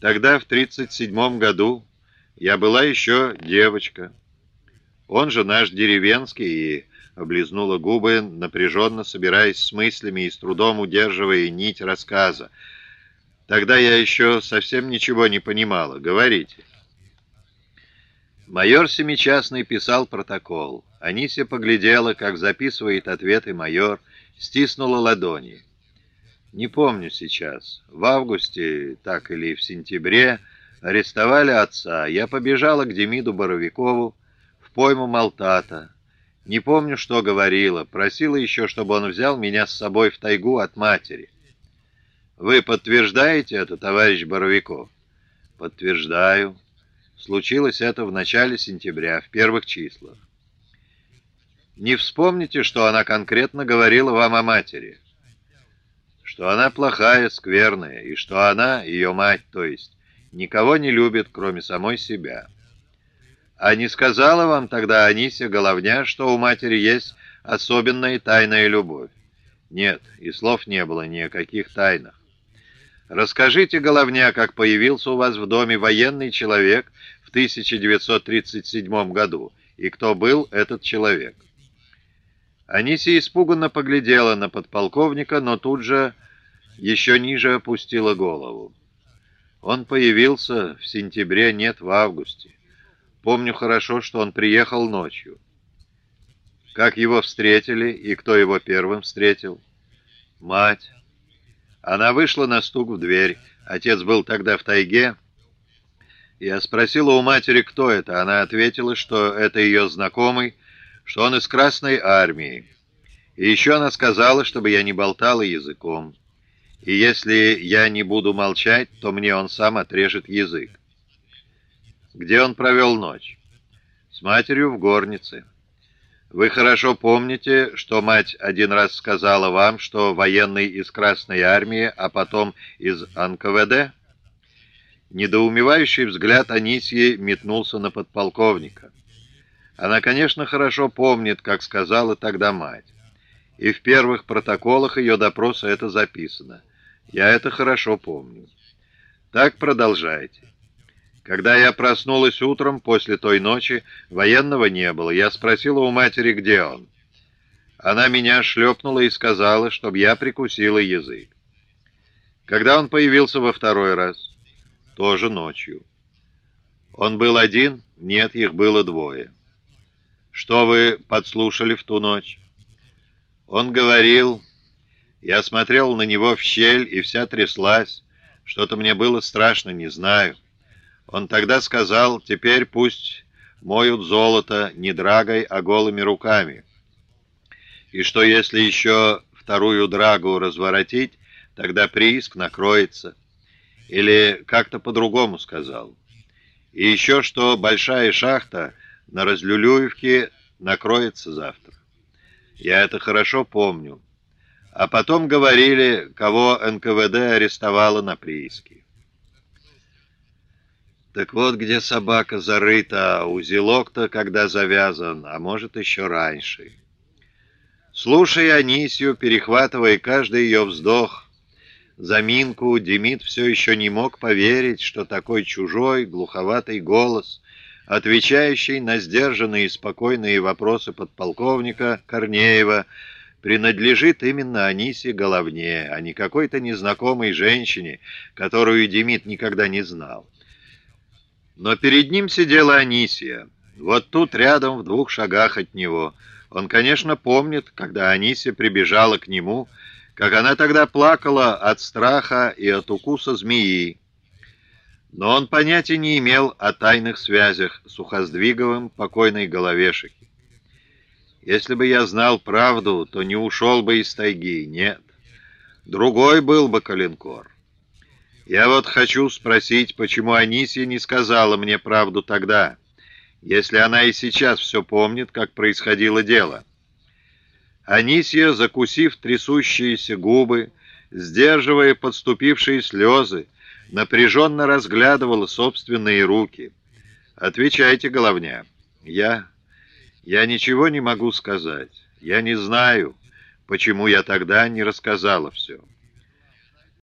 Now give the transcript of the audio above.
Тогда, в 37 году, я была еще девочка. Он же наш деревенский и облизнула губы, напряженно собираясь с мыслями и с трудом удерживая нить рассказа. Тогда я еще совсем ничего не понимала. Говорите. Майор Семичастный писал протокол. Анисия поглядела, как записывает ответы майор, стиснула ладони. Не помню сейчас. В августе, так или в сентябре, арестовали отца. Я побежала к Демиду Боровикову в пойму Малтата. Не помню, что говорила. Просила еще, чтобы он взял меня с собой в тайгу от матери. Вы подтверждаете это, товарищ Боровиков? Подтверждаю. Случилось это в начале сентября, в первых числах. Не вспомните, что она конкретно говорила вам о матери? Что она плохая, скверная, и что она, ее мать, то есть, никого не любит, кроме самой себя. А не сказала вам тогда Анисия Головня, что у матери есть особенная тайная любовь? Нет, и слов не было ни о каких тайнах. Расскажите, Головня, как появился у вас в доме военный человек в 1937 году, и кто был этот человек. Анисия испуганно поглядела на подполковника, но тут же еще ниже опустила голову. Он появился в сентябре, нет, в августе. Помню хорошо, что он приехал ночью. Как его встретили и кто его первым встретил? Мать. Она вышла на стук в дверь. Отец был тогда в тайге. Я спросила у матери, кто это. Она ответила, что это ее знакомый, что он из Красной Армии. И еще она сказала, чтобы я не болтала языком. И если я не буду молчать, то мне он сам отрежет язык. Где он провел ночь? С матерью в горнице. Вы хорошо помните, что мать один раз сказала вам, что военный из Красной Армии, а потом из НКВД? Недоумевающий взгляд Анисьи метнулся на подполковника. Она, конечно, хорошо помнит, как сказала тогда мать. И в первых протоколах ее допроса это записано. Я это хорошо помню. Так продолжайте. Когда я проснулась утром после той ночи, военного не было. Я спросила у матери, где он. Она меня шлепнула и сказала, чтобы я прикусила язык. Когда он появился во второй раз? Тоже ночью. Он был один? Нет, их было двое. Что вы подслушали в ту ночь? Он говорил... Я смотрел на него в щель, и вся тряслась. Что-то мне было страшно, не знаю. Он тогда сказал, теперь пусть моют золото не драгой, а голыми руками. И что если еще вторую драгу разворотить, тогда прииск накроется. Или как-то по-другому сказал. И еще что большая шахта на Разлюлюевке накроется завтра. Я это хорошо помню. А потом говорили, кого НКВД арестовало на прииске. Так вот, где собака зарыта, а узелок-то когда завязан, а может, еще раньше. Слушая Анисью, перехватывая каждый ее вздох, заминку, Демид все еще не мог поверить, что такой чужой, глуховатый голос, отвечающий на сдержанные и спокойные вопросы подполковника Корнеева, принадлежит именно Анисе Головне, а не какой-то незнакомой женщине, которую Демид никогда не знал. Но перед ним сидела Анисия. Вот тут рядом, в двух шагах от него. Он, конечно, помнит, когда Анисия прибежала к нему, как она тогда плакала от страха и от укуса змеи. Но он понятия не имел о тайных связях с Ухоздвиговым покойной головешики. Если бы я знал правду, то не ушел бы из тайги, нет. Другой был бы Калинкор. Я вот хочу спросить, почему Анисия не сказала мне правду тогда, если она и сейчас все помнит, как происходило дело. Анисия, закусив трясущиеся губы, сдерживая подступившие слезы, напряженно разглядывала собственные руки. «Отвечайте, головня. Я... я ничего не могу сказать. Я не знаю, почему я тогда не рассказала все».